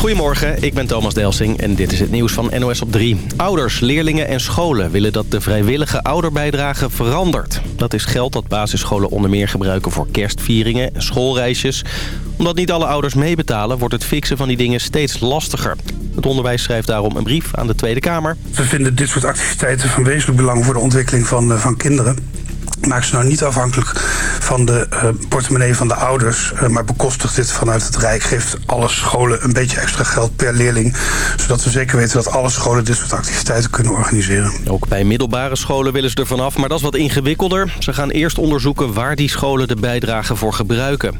Goedemorgen, ik ben Thomas Delsing en dit is het nieuws van NOS op 3. Ouders, leerlingen en scholen willen dat de vrijwillige ouderbijdrage verandert. Dat is geld dat basisscholen onder meer gebruiken voor kerstvieringen en schoolreisjes. Omdat niet alle ouders meebetalen, wordt het fixen van die dingen steeds lastiger. Het onderwijs schrijft daarom een brief aan de Tweede Kamer. We vinden dit soort activiteiten van wezenlijk belang voor de ontwikkeling van, van kinderen. Maak ze nou niet afhankelijk van de uh, portemonnee van de ouders... Uh, maar bekostigt dit vanuit het Rijk. Geeft alle scholen een beetje extra geld per leerling... zodat we zeker weten dat alle scholen dit soort activiteiten kunnen organiseren. Ook bij middelbare scholen willen ze er vanaf, maar dat is wat ingewikkelder. Ze gaan eerst onderzoeken waar die scholen de bijdrage voor gebruiken.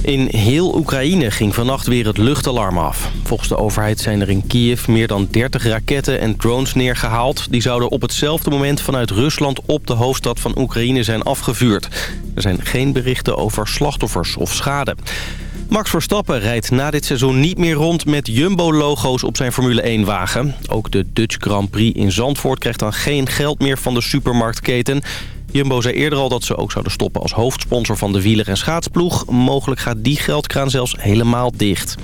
In heel Oekraïne ging vannacht weer het luchtalarm af. Volgens de overheid zijn er in Kiev meer dan 30 raketten en drones neergehaald. Die zouden op hetzelfde moment vanuit Rusland op de hoofdstad van Oekraïne zijn afgevuurd. Er zijn geen berichten over slachtoffers of schade. Max Verstappen rijdt na dit seizoen niet meer rond met Jumbo-logo's op zijn Formule 1-wagen. Ook de Dutch Grand Prix in Zandvoort krijgt dan geen geld meer van de supermarktketen. Jumbo zei eerder al dat ze ook zouden stoppen als hoofdsponsor van de wieler- en schaatsploeg. Mogelijk gaat die geldkraan zelfs helemaal dicht.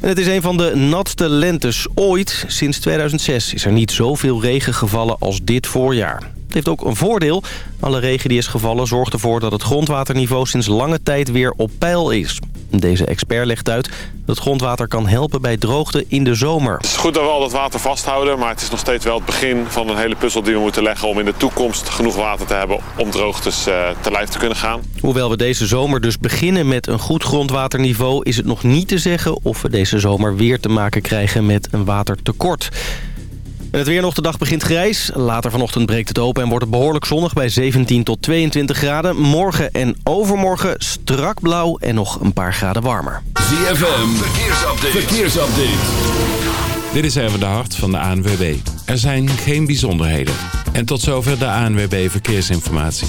En het is een van de natste lentes ooit. Sinds 2006 is er niet zoveel regen gevallen als dit voorjaar. Het heeft ook een voordeel. Alle regen die is gevallen zorgt ervoor dat het grondwaterniveau sinds lange tijd weer op peil is. Deze expert legt uit dat grondwater kan helpen bij droogte in de zomer. Het is goed dat we al dat water vasthouden, maar het is nog steeds wel het begin van een hele puzzel die we moeten leggen om in de toekomst genoeg water te hebben om droogtes uh, te lijf te kunnen gaan. Hoewel we deze zomer dus beginnen met een goed grondwaterniveau is het nog niet te zeggen of we deze zomer weer te maken krijgen met een watertekort. En het weer nog de dag begint grijs. Later vanochtend breekt het open en wordt het behoorlijk zonnig bij 17 tot 22 graden. Morgen en overmorgen strak blauw en nog een paar graden warmer. ZFM, verkeersupdate. verkeersupdate. Dit is even de hart van de ANWB. Er zijn geen bijzonderheden. En tot zover de ANWB Verkeersinformatie.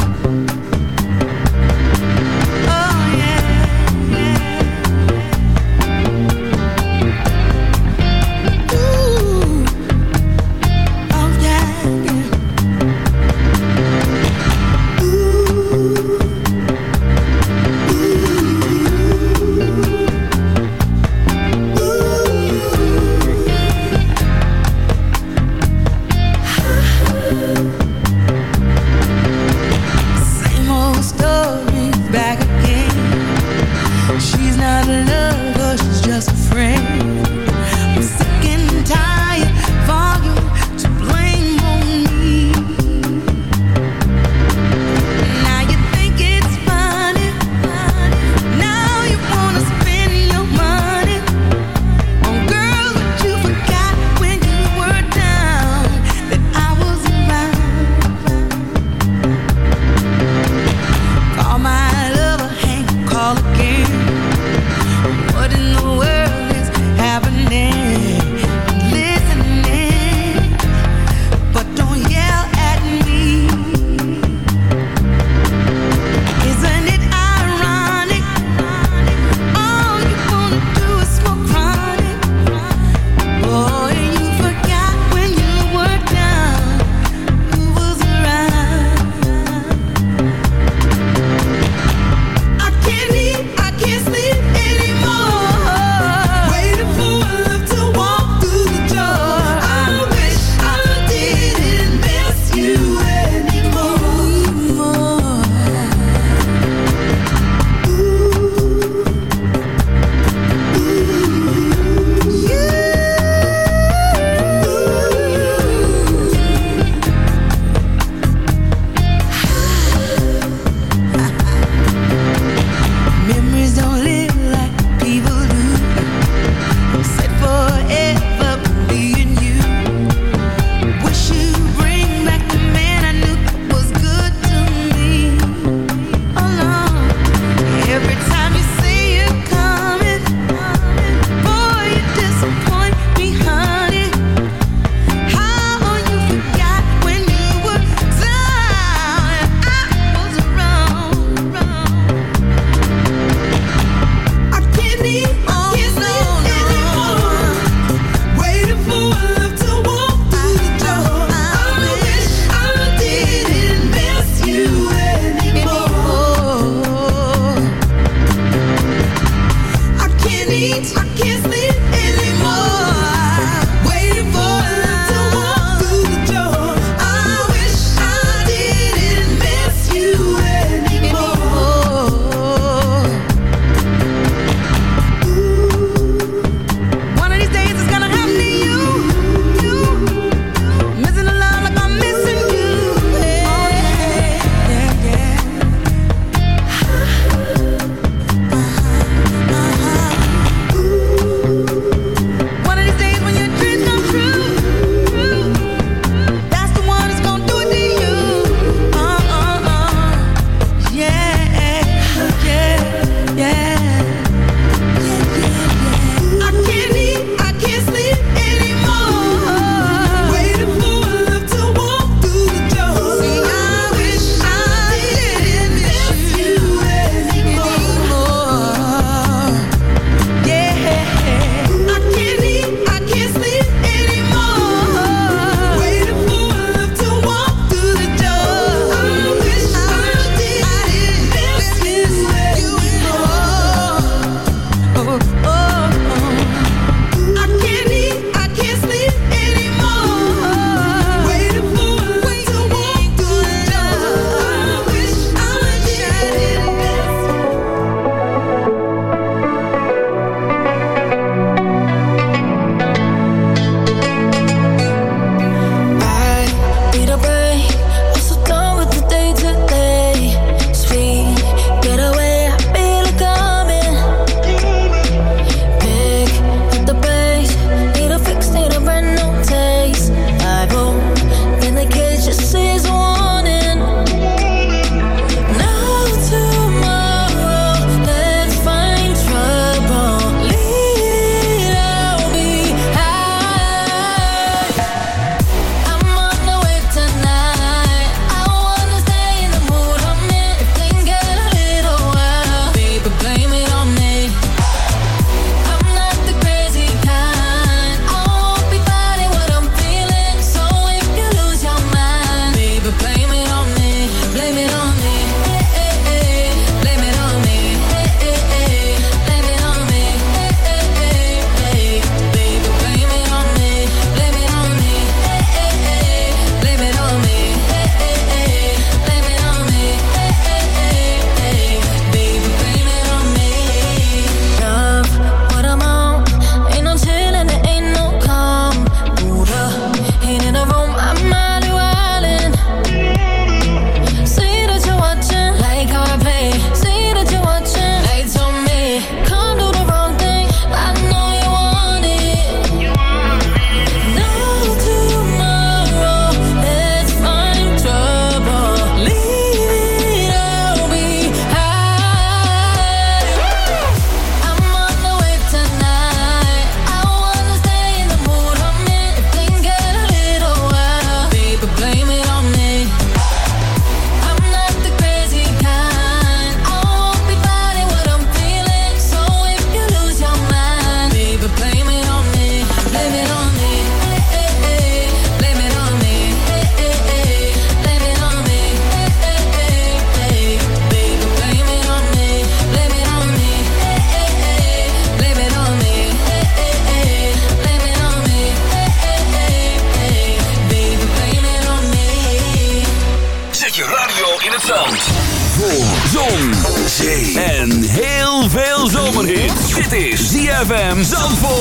ZFM Zandvoort.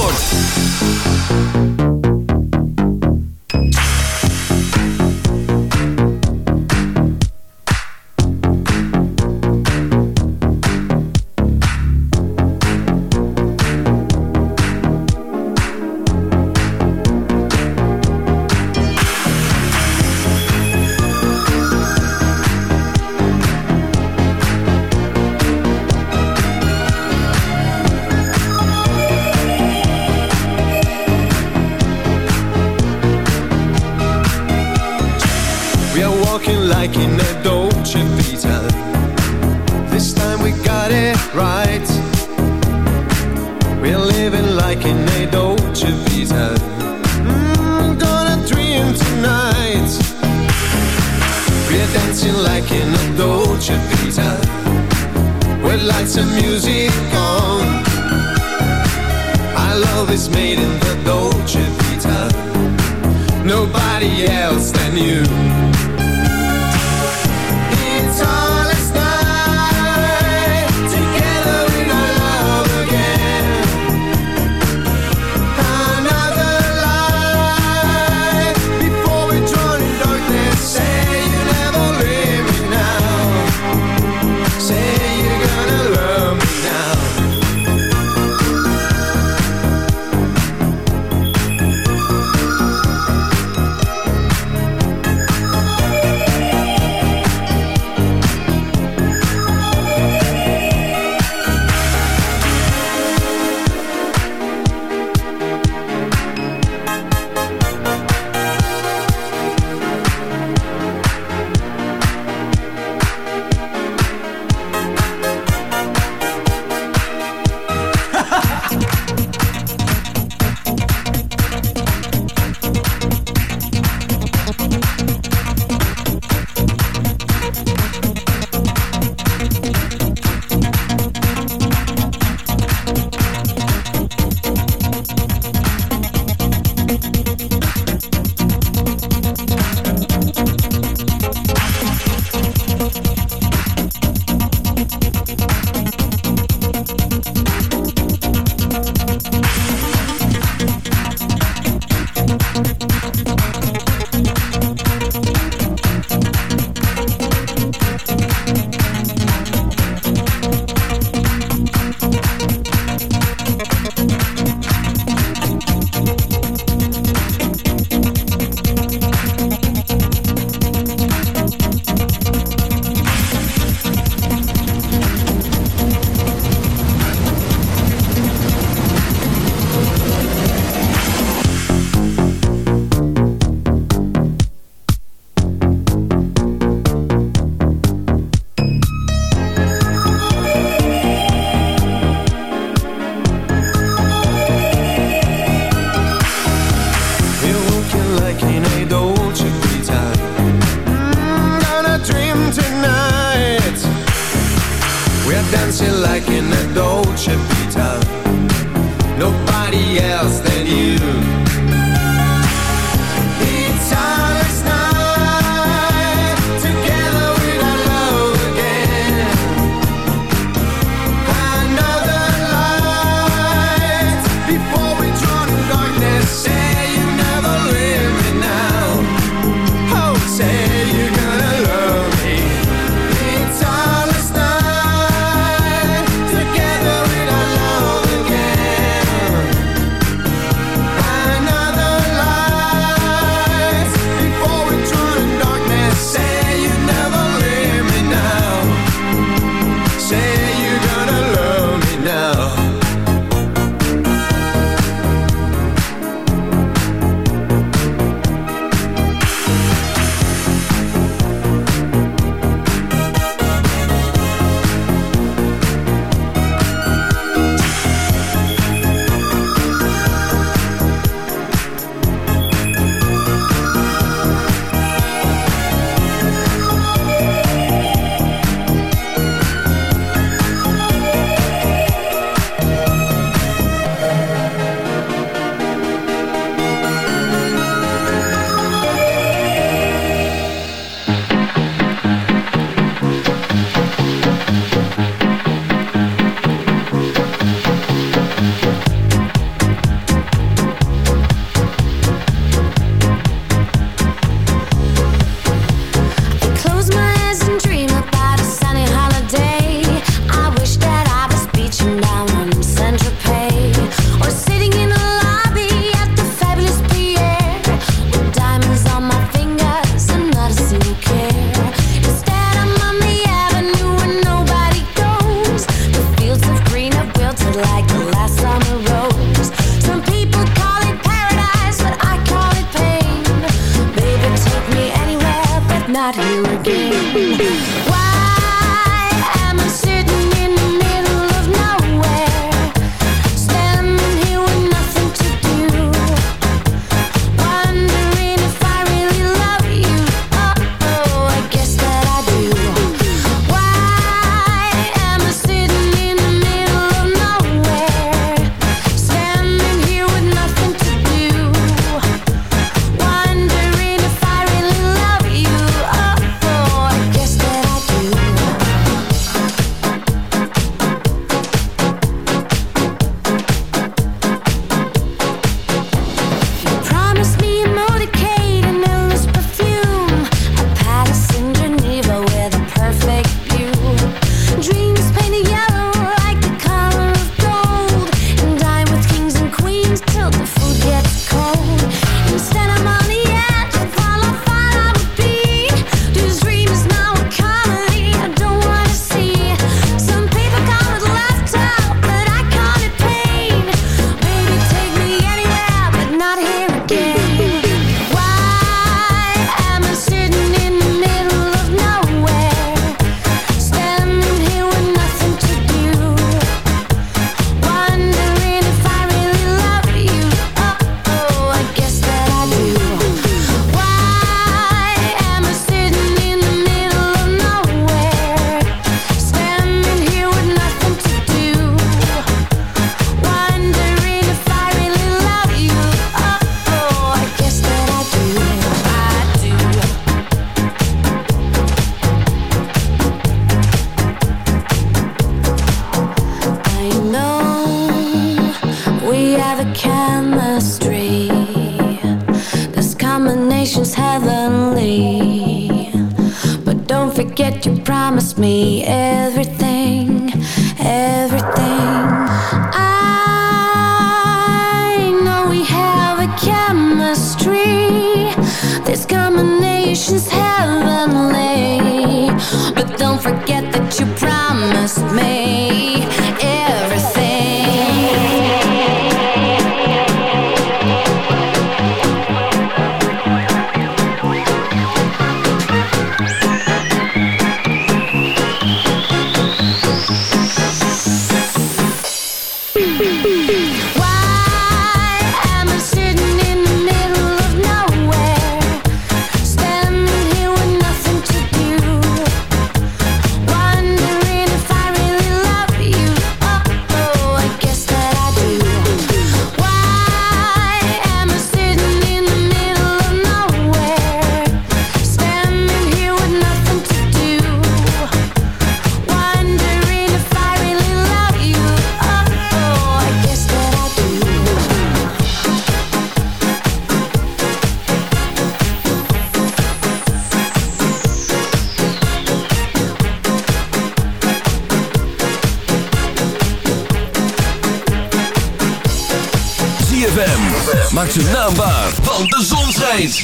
Want de zon schijnt.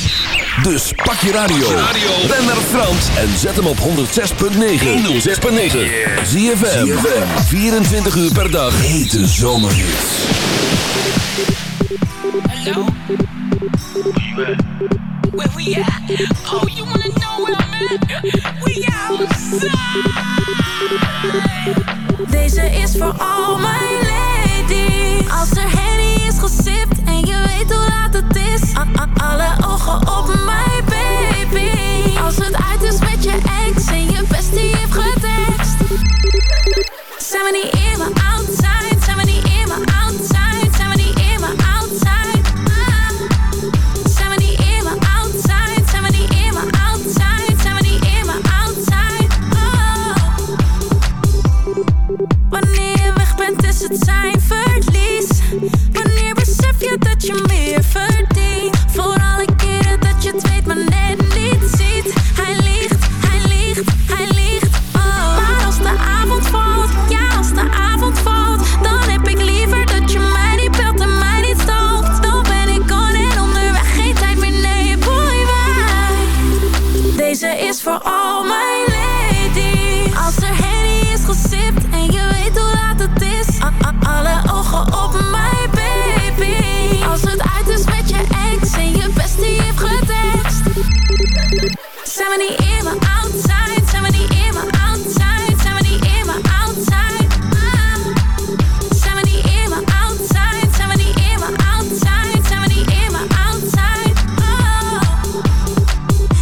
Dus pak je radio. Ben naar Frans en zet hem op 106.9. 106.9. Zie je 24 uur per dag. Hete zomerhits. Hello? Where we at? Oh, you wanna know where I'm at? We. Deze is voor al mijn ladies. Als er weet hoe laat het is. Alle ogen op mij, baby. Als het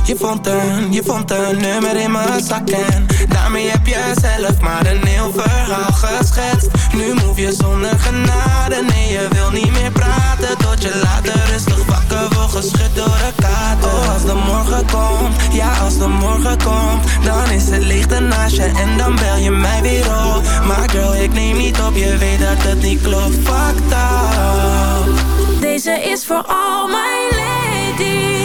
Je vond een, je vond een nummer in mijn zak en daarmee heb je zelf maar een heel verhaal geschetst. Nu move je zonder genade, nee je wil niet meer praten tot je later rustig wakker wordt geschud door de kater. Oh als de morgen komt, ja als de morgen komt, dan is het licht ernaast je en dan bel je mij weer op. Maar girl ik neem niet op, je weet dat het niet klopt, fucked up. Deze is voor al mijn ladies.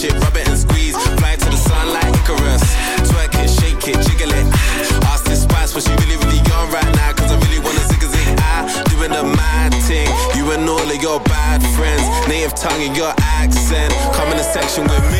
shit, rub it and squeeze. Fly to the sun like Icarus. Twerk it, shake it, jiggle it. Ask this spice what she really, really on right now. Cause I really wanna zig a zig. Doing the mad thing. You and all of your bad friends. Native tongue and your accent. Come in the section with me.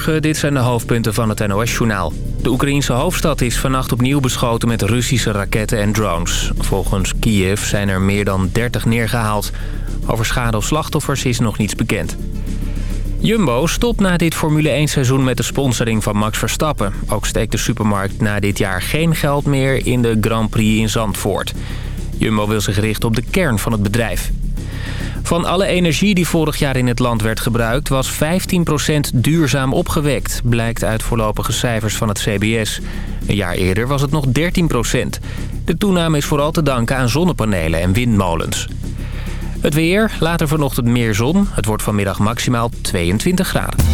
Dit zijn de hoofdpunten van het NOS-journaal. De Oekraïense hoofdstad is vannacht opnieuw beschoten met Russische raketten en drones. Volgens Kiev zijn er meer dan 30 neergehaald. Over schade of slachtoffers is nog niets bekend. Jumbo stopt na dit Formule 1-seizoen met de sponsoring van Max Verstappen. Ook steekt de supermarkt na dit jaar geen geld meer in de Grand Prix in Zandvoort. Jumbo wil zich richten op de kern van het bedrijf. Van alle energie die vorig jaar in het land werd gebruikt... was 15% duurzaam opgewekt, blijkt uit voorlopige cijfers van het CBS. Een jaar eerder was het nog 13%. De toename is vooral te danken aan zonnepanelen en windmolens. Het weer, later vanochtend meer zon. Het wordt vanmiddag maximaal 22 graden.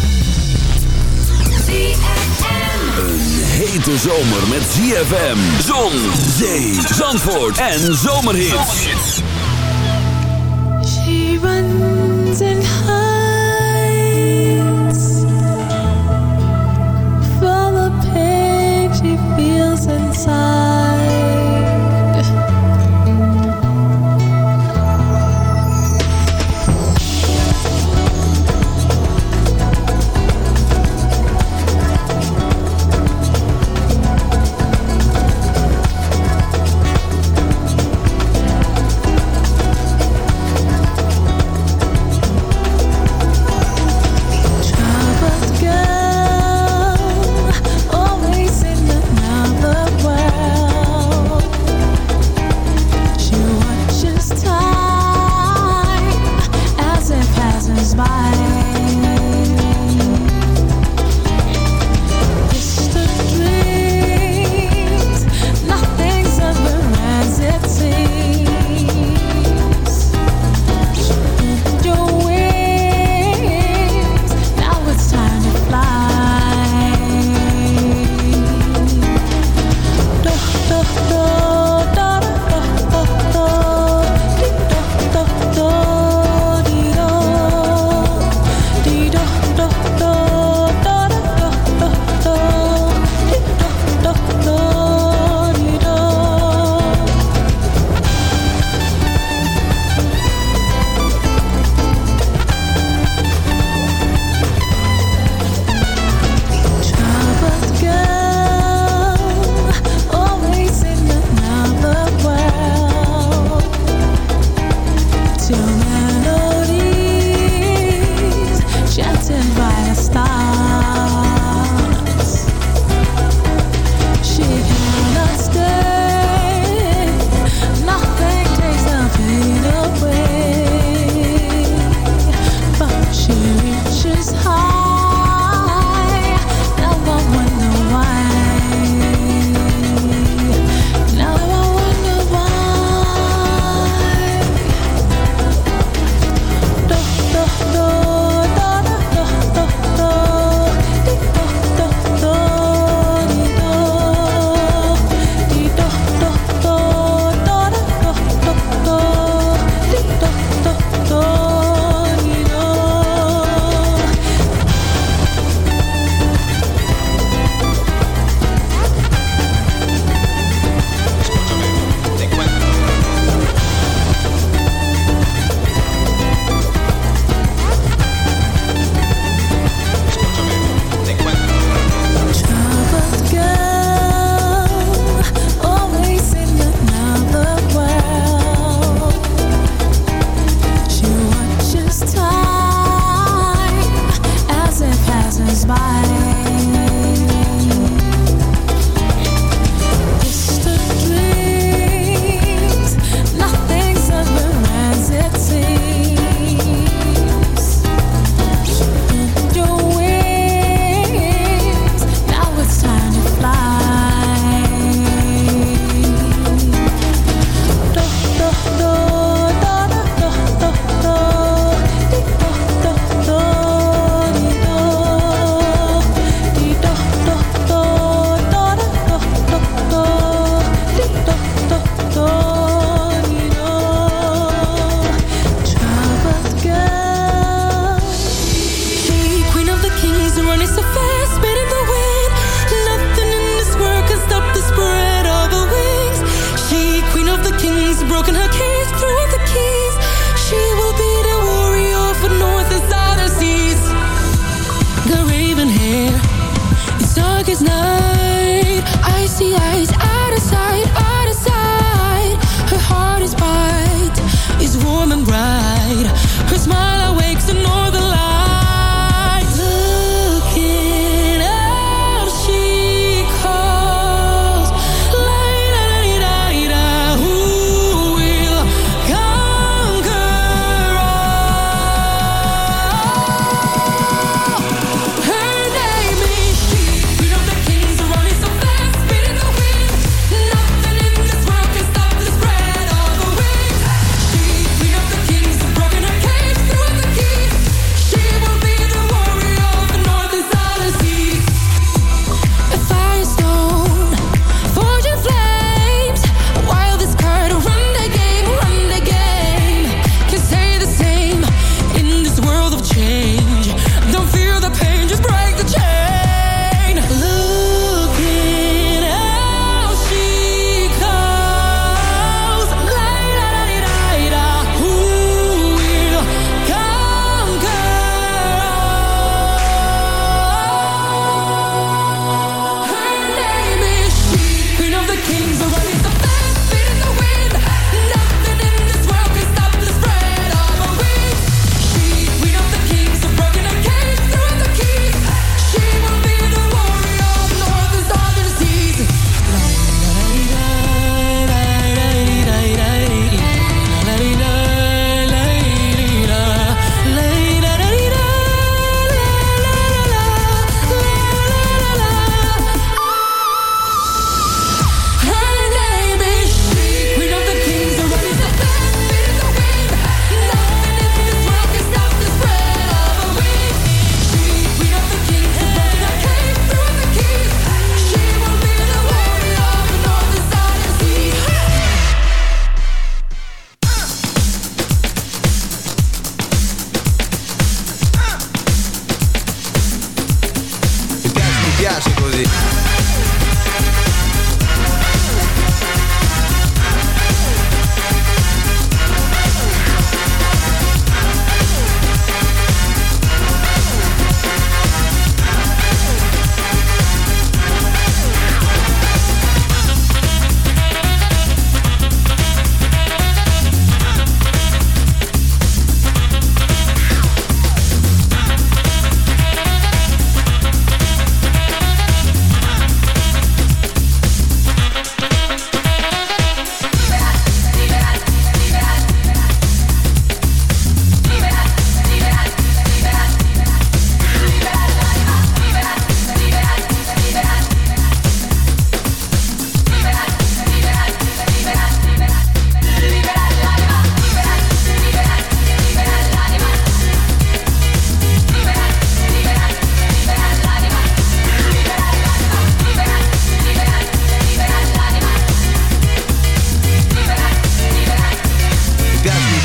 Hete zomer met ZFM, zon, zee, zandvoort en zomerhits. Inside.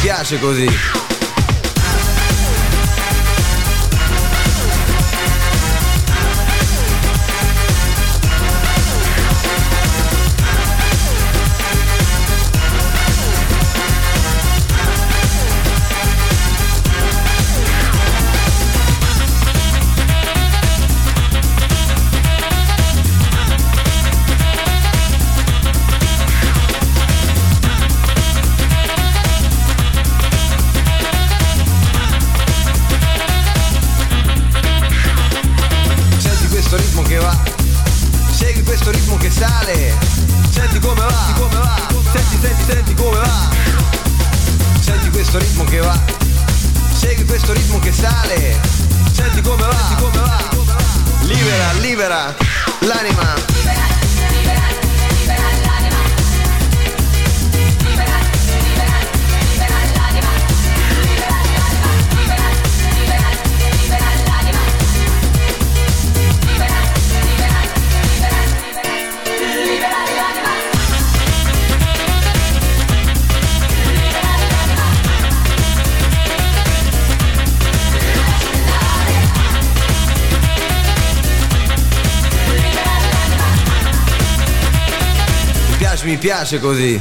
Piace, così. piace così.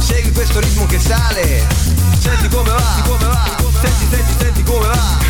Segui questo ritmo che sale Senti come va, come va. Senti, senti, senti come va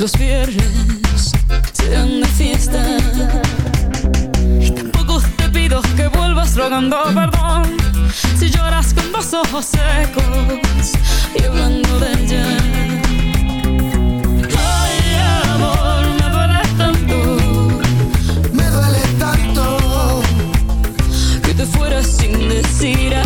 los viernes sean de fiesta. Y tampoco te pido que vuelvas rogando perdón si lloras con los ojos secos y hablando de ella. Ay, amor, me duele tanto, me duele tanto que te fueras sin decir a...